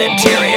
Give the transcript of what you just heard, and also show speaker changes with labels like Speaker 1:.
Speaker 1: interior.